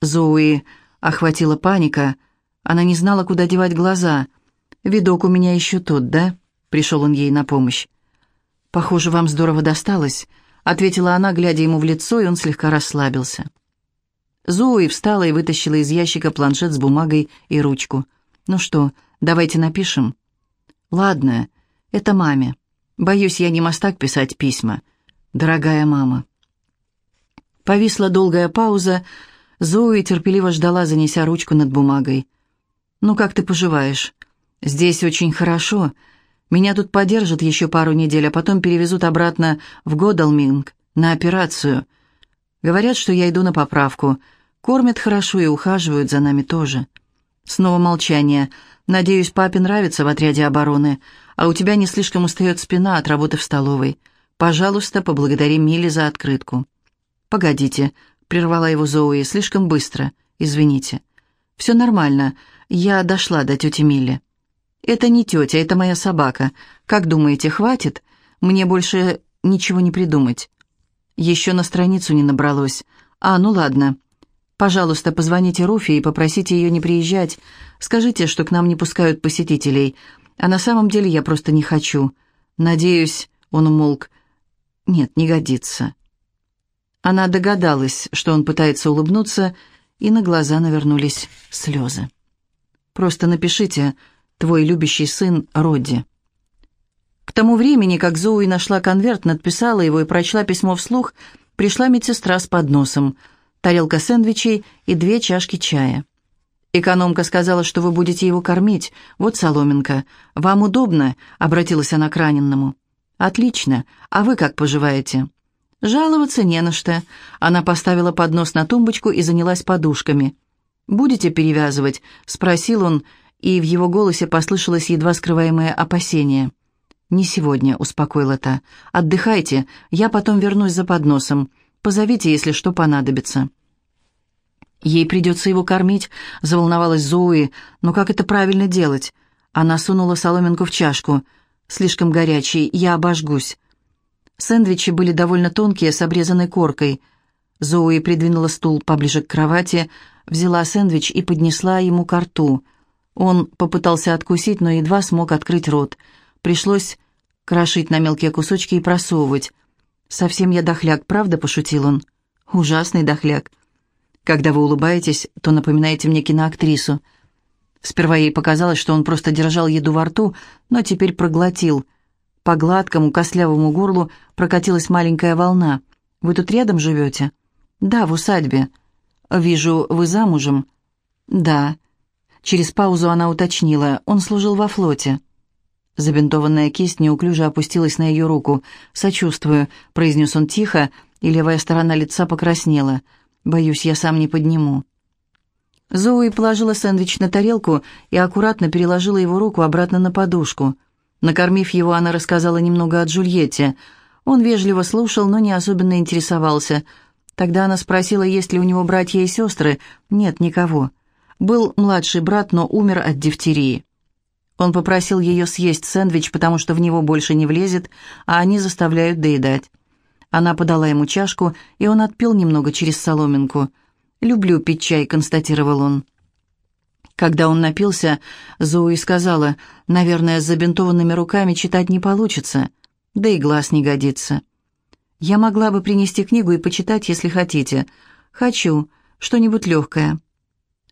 Зоуи охватила паника. Она не знала, куда девать глаза. «Видок у меня еще тот, да?» Пришел он ей на помощь. «Похоже, вам здорово досталось», — ответила она, глядя ему в лицо, и он слегка расслабился. Зоуи встала и вытащила из ящика планшет с бумагой и ручку. «Ну что, давайте напишем?» «Ладно, это маме. Боюсь, я не мастак писать письма. Дорогая мама». Повисла долгая пауза. Зоуи терпеливо ждала, занеся ручку над бумагой. «Ну, как ты поживаешь?» «Здесь очень хорошо. Меня тут подержат еще пару недель, а потом перевезут обратно в Годалминг на операцию. Говорят, что я иду на поправку. Кормят хорошо и ухаживают за нами тоже». Снова молчание. «Надеюсь, папе нравится в отряде обороны, а у тебя не слишком устает спина от работы в столовой. Пожалуйста, поблагодари Милли за открытку». «Погодите», — прервала его Зоуи, — «слишком быстро. Извините». «Все нормально. Я дошла до тети Милли». «Это не тетя, это моя собака. Как думаете, хватит? Мне больше ничего не придумать». Еще на страницу не набралось. «А, ну ладно. Пожалуйста, позвоните Руфе и попросите ее не приезжать. Скажите, что к нам не пускают посетителей. А на самом деле я просто не хочу. Надеюсь...» Он умолк. «Нет, не годится». Она догадалась, что он пытается улыбнуться, и на глаза навернулись слезы. «Просто напишите «Твой любящий сын Родди». К тому времени, как Зоуи нашла конверт, надписала его и прочла письмо вслух, пришла медсестра с подносом, тарелка сэндвичей и две чашки чая. «Экономка сказала, что вы будете его кормить. Вот соломинка. Вам удобно?» — обратилась она к раненному. «Отлично. А вы как поживаете?» Жаловаться не на что. Она поставила поднос на тумбочку и занялась подушками. «Будете перевязывать?» — спросил он, и в его голосе послышалось едва скрываемое опасение. «Не сегодня», — успокоила та. «Отдыхайте, я потом вернусь за подносом. Позовите, если что понадобится». «Ей придется его кормить», — заволновалась Зоуи. «Но как это правильно делать?» Она сунула соломинку в чашку. «Слишком горячий, я обожгусь». Сэндвичи были довольно тонкие, с обрезанной коркой. Зоуи придвинула стул поближе к кровати, взяла сэндвич и поднесла ему ко рту. Он попытался откусить, но едва смог открыть рот. Пришлось крошить на мелкие кусочки и просовывать. «Совсем я дохляк, правда?» — пошутил он. «Ужасный дохляк. Когда вы улыбаетесь, то напоминаете мне киноактрису». Сперва ей показалось, что он просто держал еду во рту, но теперь проглотил — по гладкому костлявому горлу прокатилась маленькая волна. «Вы тут рядом живете?» «Да, в усадьбе». «Вижу, вы замужем?» «Да». Через паузу она уточнила. «Он служил во флоте». Забинтованная кисть неуклюже опустилась на ее руку. «Сочувствую», — произнес он тихо, и левая сторона лица покраснела. «Боюсь, я сам не подниму». Зоуи положила сэндвич на тарелку и аккуратно переложила его руку обратно на подушку. Накормив его, она рассказала немного о Джульетте. Он вежливо слушал, но не особенно интересовался. Тогда она спросила, есть ли у него братья и сестры. Нет, никого. Был младший брат, но умер от дифтерии. Он попросил ее съесть сэндвич, потому что в него больше не влезет, а они заставляют доедать. Она подала ему чашку, и он отпил немного через соломинку. «Люблю пить чай», — констатировал он. Когда он напился, Зоуи сказала, «Наверное, с забинтованными руками читать не получится, да и глаз не годится». «Я могла бы принести книгу и почитать, если хотите. Хочу. Что-нибудь легкое».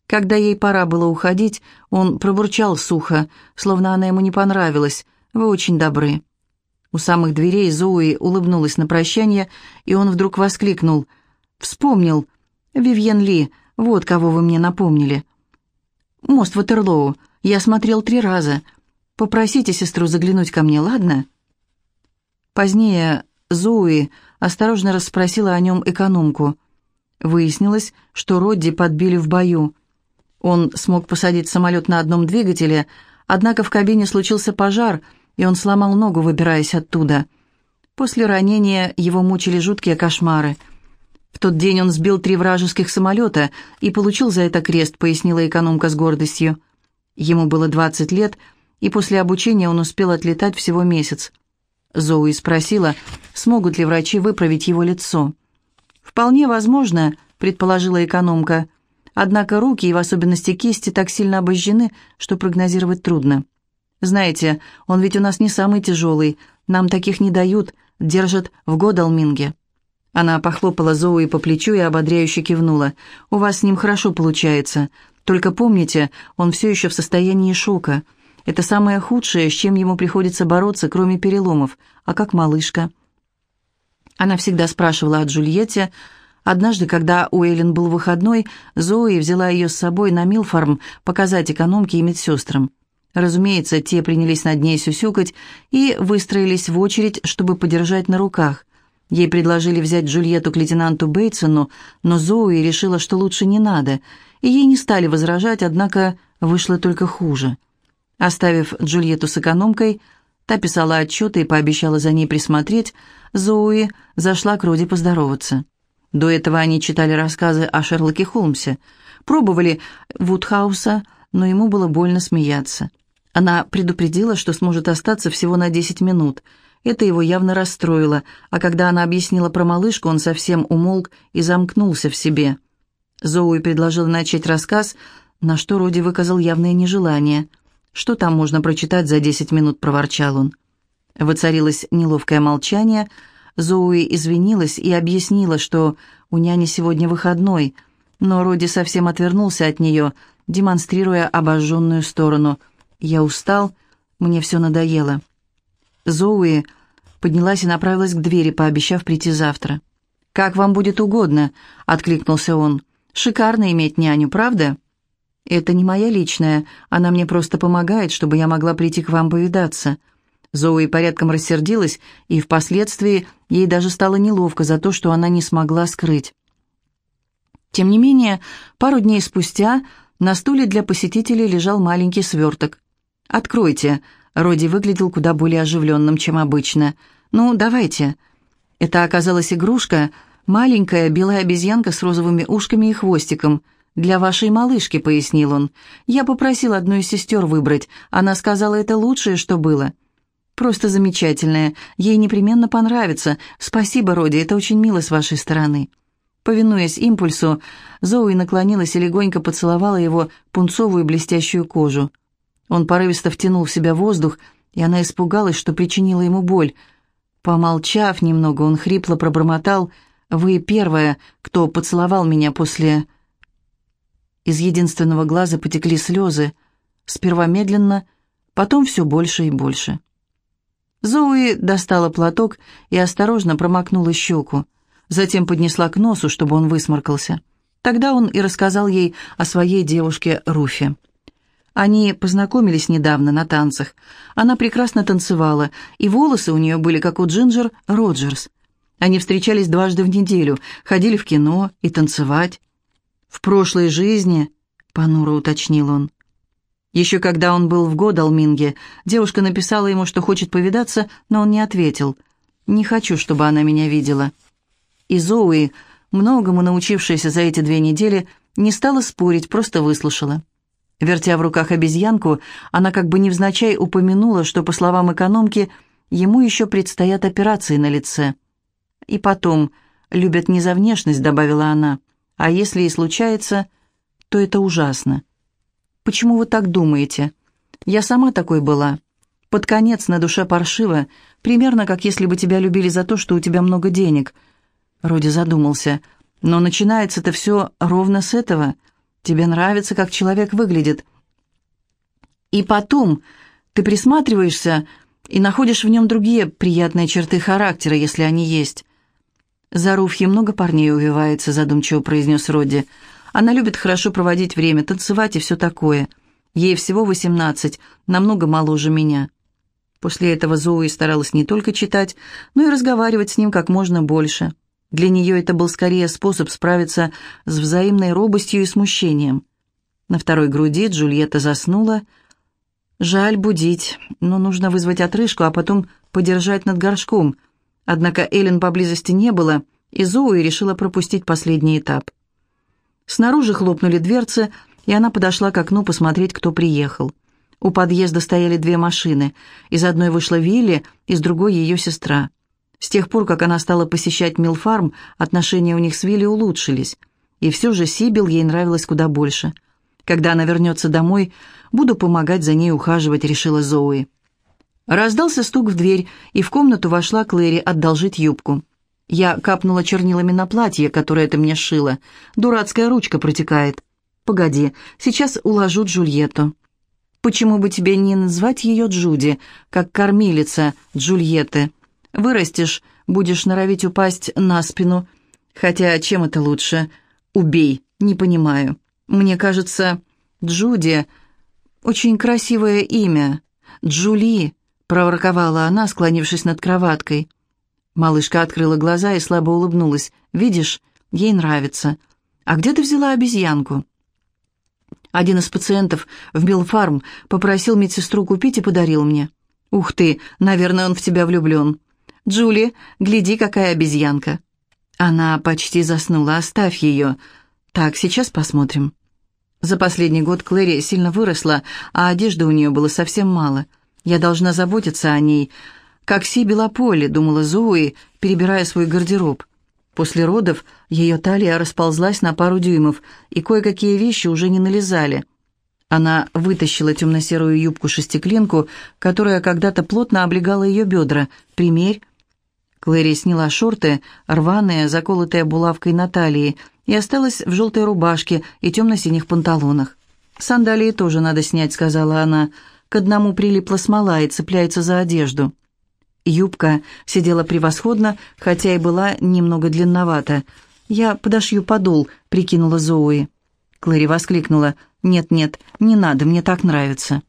Когда ей пора было уходить, он пробурчал сухо, словно она ему не понравилась. «Вы очень добры». У самых дверей Зоуи улыбнулась на прощание, и он вдруг воскликнул. «Вспомнил. Вивьен Ли, вот кого вы мне напомнили». «Мост Ватерлоу. Я смотрел три раза. Попросите сестру заглянуть ко мне, ладно?» Позднее Зоуи осторожно расспросила о нем экономку. Выяснилось, что Родди подбили в бою. Он смог посадить самолет на одном двигателе, однако в кабине случился пожар, и он сломал ногу, выбираясь оттуда. После ранения его мучили жуткие кошмары – в тот день он сбил три вражеских самолета и получил за это крест, пояснила экономка с гордостью. Ему было 20 лет, и после обучения он успел отлетать всего месяц. Зоуи спросила, смогут ли врачи выправить его лицо. «Вполне возможно», — предположила экономка. Однако руки, и в особенности кисти, так сильно обожжены, что прогнозировать трудно. Знаете, он ведь у нас не самый тяжелый, нам таких не дают, держат в Годалминге». Она похлопала Зоуи по плечу и ободряюще кивнула. «У вас с ним хорошо получается. Только помните, он все еще в состоянии шока. Это самое худшее, с чем ему приходится бороться, кроме переломов. А как малышка?» Она всегда спрашивала о Джульетте. Однажды, когда у Эллен был выходной, Зои взяла ее с собой на Милфарм показать экономке и медсестрам. Разумеется, те принялись над ней сюсюкать и выстроились в очередь, чтобы подержать на руках. Ей предложили взять Джульетту к лейтенанту Бейтсону, но Зоуи решила, что лучше не надо, и ей не стали возражать, однако вышло только хуже. Оставив Джульетту с экономкой, та писала отчеты и пообещала за ней присмотреть, Зоуи зашла к Роди поздороваться. До этого они читали рассказы о Шерлоке Холмсе, пробовали Вудхауса, но ему было больно смеяться. Она предупредила, что сможет остаться всего на 10 минут – это его явно расстроило, а когда она объяснила про малышку, он совсем умолк и замкнулся в себе. Зоуи предложил начать рассказ, на что Роди выказал явное нежелание. «Что там можно прочитать за десять минут?» – проворчал он. Воцарилось неловкое молчание. Зоуи извинилась и объяснила, что у няни сегодня выходной, но Роди совсем отвернулся от нее, демонстрируя обожженную сторону. «Я устал, мне все надоело». Зоуи поднялась и направилась к двери, пообещав прийти завтра. «Как вам будет угодно», — откликнулся он. «Шикарно иметь няню, правда?» «Это не моя личная, она мне просто помогает, чтобы я могла прийти к вам повидаться». Зоуи порядком рассердилась, и впоследствии ей даже стало неловко за то, что она не смогла скрыть. Тем не менее, пару дней спустя на стуле для посетителей лежал маленький сверток. «Откройте», Роди выглядел куда более оживленным, чем обычно. «Ну, давайте». Это оказалась игрушка, маленькая белая обезьянка с розовыми ушками и хвостиком. «Для вашей малышки», — пояснил он. «Я попросил одну из сестер выбрать. Она сказала, это лучшее, что было». «Просто замечательная. Ей непременно понравится. Спасибо, Роди, это очень мило с вашей стороны». Повинуясь импульсу, Зоуи наклонилась и легонько поцеловала его пунцовую блестящую кожу. Он порывисто втянул в себя воздух, и она испугалась, что причинила ему боль. Помолчав немного, он хрипло пробормотал «Вы первая, кто поцеловал меня после...» Из единственного глаза потекли слезы, сперва медленно, потом все больше и больше. Зоуи достала платок и осторожно промокнула щеку, затем поднесла к носу, чтобы он высморкался. Тогда он и рассказал ей о своей девушке Руфе. Они познакомились недавно на танцах. Она прекрасно танцевала, и волосы у нее были, как у Джинджер Роджерс. Они встречались дважды в неделю, ходили в кино и танцевать. «В прошлой жизни», — понуро уточнил он. Еще когда он был в Годалминге, девушка написала ему, что хочет повидаться, но он не ответил. «Не хочу, чтобы она меня видела». И Зоуи, многому научившаяся за эти две недели, не стала спорить, просто выслушала. Вертя в руках обезьянку, она как бы невзначай упомянула, что, по словам экономки, ему еще предстоят операции на лице. «И потом, любят не за внешность», — добавила она, — «а если и случается, то это ужасно». «Почему вы так думаете? Я сама такой была. Под конец на душе паршиво, примерно как если бы тебя любили за то, что у тебя много денег». Роди задумался. «Но начинается-то все ровно с этого». Тебе нравится, как человек выглядит. И потом ты присматриваешься и находишь в нем другие приятные черты характера, если они есть. «За Руфьей много парней увивается», — задумчиво произнес Родди. «Она любит хорошо проводить время, танцевать и все такое. Ей всего восемнадцать, намного моложе меня». После этого Зоуи старалась не только читать, но и разговаривать с ним как можно больше. Для нее это был скорее способ справиться с взаимной робостью и смущением. На второй груди Джульетта заснула. Жаль будить, но нужно вызвать отрыжку, а потом подержать над горшком. Однако Эллен поблизости не было, и Зоуи решила пропустить последний этап. Снаружи хлопнули дверцы, и она подошла к окну посмотреть, кто приехал. У подъезда стояли две машины. Из одной вышла Вилли, из другой ее сестра. С тех пор, как она стала посещать Милфарм, отношения у них с Вилли улучшились. И все же Сибил ей нравилась куда больше. Когда она вернется домой, буду помогать за ней ухаживать, решила Зоуи. Раздался стук в дверь, и в комнату вошла Клэри одолжить юбку. Я капнула чернилами на платье, которое ты мне шила. Дурацкая ручка протекает. Погоди, сейчас уложу Джульетту. Почему бы тебе не назвать ее Джуди, как кормилица Джульетты? Вырастешь, будешь норовить упасть на спину. Хотя чем это лучше? Убей, не понимаю. Мне кажется, Джуди — очень красивое имя. Джули, проворковала она, склонившись над кроваткой. Малышка открыла глаза и слабо улыбнулась. «Видишь, ей нравится. А где ты взяла обезьянку?» Один из пациентов в Билфарм попросил медсестру купить и подарил мне. «Ух ты, наверное, он в тебя влюблен. Джули, гляди, какая обезьянка». Она почти заснула, оставь ее. Так, сейчас посмотрим. За последний год Клэри сильно выросла, а одежды у нее было совсем мало. Я должна заботиться о ней, как Си Белополе, думала Зои, перебирая свой гардероб. После родов ее талия расползлась на пару дюймов, и кое-какие вещи уже не налезали. Она вытащила темно-серую юбку-шестиклинку, которая когда-то плотно облегала ее бедра. «Примерь». Клэри сняла шорты, рваные, заколотые булавкой на талии, и осталась в желтой рубашке и темно-синих панталонах. «Сандалии тоже надо снять», — сказала она. «К одному прилипла смола и цепляется за одежду». Юбка сидела превосходно, хотя и была немного длинновата. «Я подошью подол», — прикинула Зоуи. Клэри воскликнула. «Нет-нет, не надо, мне так нравится».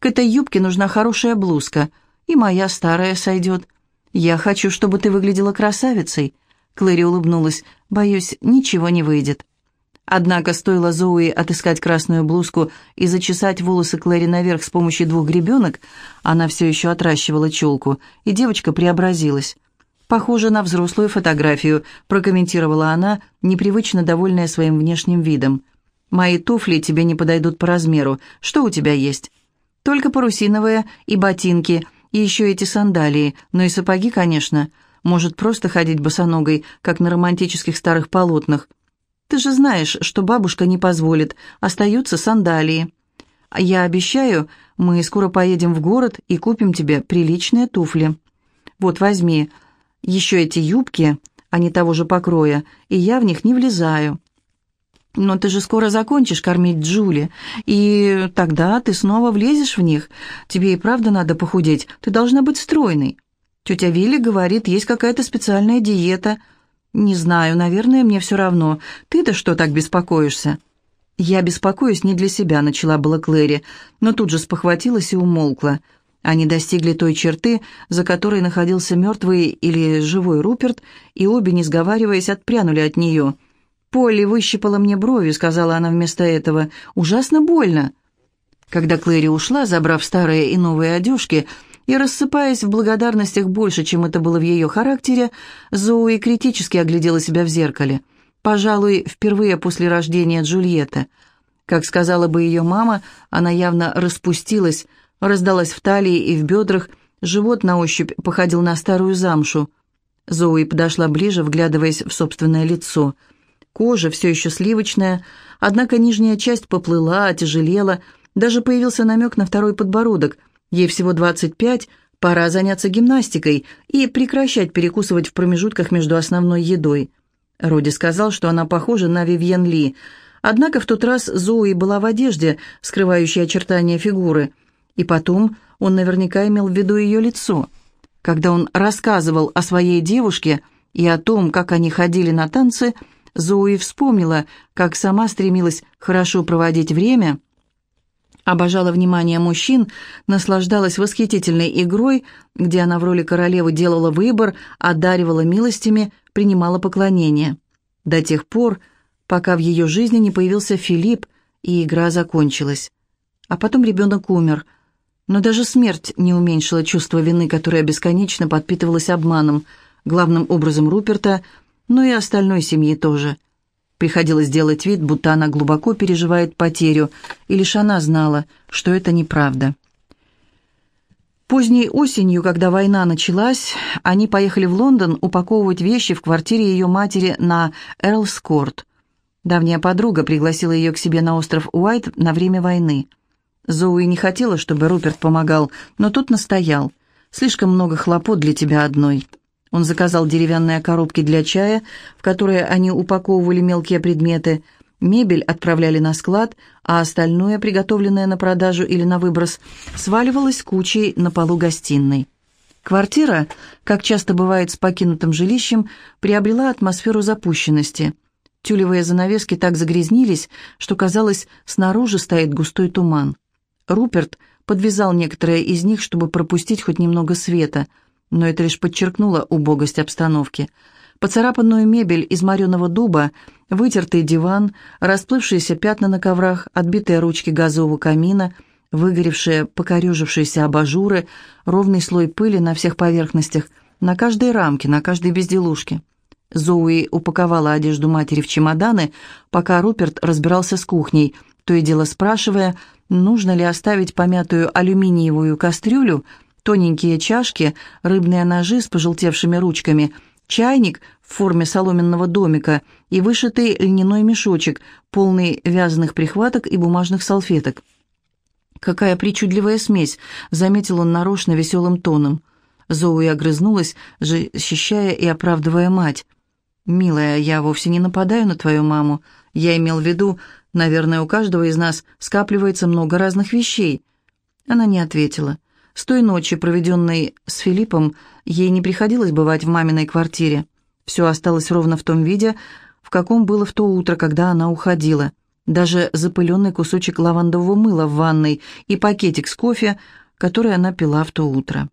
«К этой юбке нужна хорошая блузка, и моя старая сойдет. Я хочу, чтобы ты выглядела красавицей». Клэри улыбнулась. «Боюсь, ничего не выйдет». Однако стоило Зоуи отыскать красную блузку и зачесать волосы Клэри наверх с помощью двух гребенок, она все еще отращивала челку, и девочка преобразилась. «Похоже на взрослую фотографию», — прокомментировала она, непривычно довольная своим внешним видом. «Мои туфли тебе не подойдут по размеру. Что у тебя есть?» «Только парусиновые и ботинки, и еще эти сандалии, но и сапоги, конечно. Может, просто ходить босоногой, как на романтических старых полотнах». Ты же знаешь, что бабушка не позволит. Остаются сандалии. А я обещаю, мы скоро поедем в город и купим тебе приличные туфли. Вот возьми. Еще эти юбки, они того же покроя, и я в них не влезаю. Но ты же скоро закончишь кормить Джули, и тогда ты снова влезешь в них. Тебе и правда надо похудеть, ты должна быть стройной. Тетя Вилли говорит, есть какая-то специальная диета – «Не знаю, наверное, мне все равно. Ты-то что так беспокоишься?» «Я беспокоюсь не для себя», — начала была Клэри, но тут же спохватилась и умолкла. Они достигли той черты, за которой находился мертвый или живой Руперт, и обе, не сговариваясь, отпрянули от нее. «Полли выщипала мне брови», — сказала она вместо этого. «Ужасно больно». Когда Клэри ушла, забрав старые и новые одежки, — и, рассыпаясь в благодарностях больше, чем это было в ее характере, Зоуи критически оглядела себя в зеркале. Пожалуй, впервые после рождения Джульетты. Как сказала бы ее мама, она явно распустилась, раздалась в талии и в бедрах, живот на ощупь походил на старую замшу. Зоуи подошла ближе, вглядываясь в собственное лицо. Кожа все еще сливочная, однако нижняя часть поплыла, отяжелела, даже появился намек на второй подбородок – Ей всего 25, пора заняться гимнастикой и прекращать перекусывать в промежутках между основной едой. Роди сказал, что она похожа на Вивьен Ли. Однако в тот раз Зои была в одежде, скрывающей очертания фигуры. И потом он наверняка имел в виду ее лицо. Когда он рассказывал о своей девушке и о том, как они ходили на танцы, Зои вспомнила, как сама стремилась хорошо проводить время – Обожала внимание мужчин, наслаждалась восхитительной игрой, где она в роли королевы делала выбор, одаривала милостями, принимала поклонение. До тех пор, пока в ее жизни не появился Филипп, и игра закончилась. А потом ребенок умер. Но даже смерть не уменьшила чувство вины, которое бесконечно подпитывалось обманом, главным образом Руперта, но и остальной семьи тоже – Приходилось делать вид, будто она глубоко переживает потерю, и лишь она знала, что это неправда. Поздней осенью, когда война началась, они поехали в Лондон упаковывать вещи в квартире ее матери на Эрлскорт. Давняя подруга пригласила ее к себе на остров Уайт на время войны. Зоуи не хотела, чтобы Руперт помогал, но тот настоял. «Слишком много хлопот для тебя одной». Он заказал деревянные коробки для чая, в которые они упаковывали мелкие предметы – Мебель отправляли на склад, а остальное, приготовленное на продажу или на выброс, сваливалось кучей на полу гостиной. Квартира, как часто бывает с покинутым жилищем, приобрела атмосферу запущенности. Тюлевые занавески так загрязнились, что, казалось, снаружи стоит густой туман. Руперт подвязал некоторые из них, чтобы пропустить хоть немного света, но это лишь подчеркнуло убогость обстановки – Поцарапанную мебель из мореного дуба, вытертый диван, расплывшиеся пятна на коврах, отбитые ручки газового камина, выгоревшие, покорежившиеся абажуры, ровный слой пыли на всех поверхностях, на каждой рамке, на каждой безделушке. Зоуи упаковала одежду матери в чемоданы, пока Руперт разбирался с кухней, то и дело спрашивая, нужно ли оставить помятую алюминиевую кастрюлю, тоненькие чашки, рыбные ножи с пожелтевшими ручками – чайник в форме соломенного домика и вышитый льняной мешочек, полный вязаных прихваток и бумажных салфеток. «Какая причудливая смесь!» — заметил он нарочно веселым тоном. Зоуи огрызнулась, защищая и оправдывая мать. «Милая, я вовсе не нападаю на твою маму. Я имел в виду, наверное, у каждого из нас скапливается много разных вещей». Она не ответила. С той ночи, проведенной с Филиппом, ей не приходилось бывать в маминой квартире. Все осталось ровно в том виде, в каком было в то утро, когда она уходила. Даже запыленный кусочек лавандового мыла в ванной и пакетик с кофе, который она пила в то утро.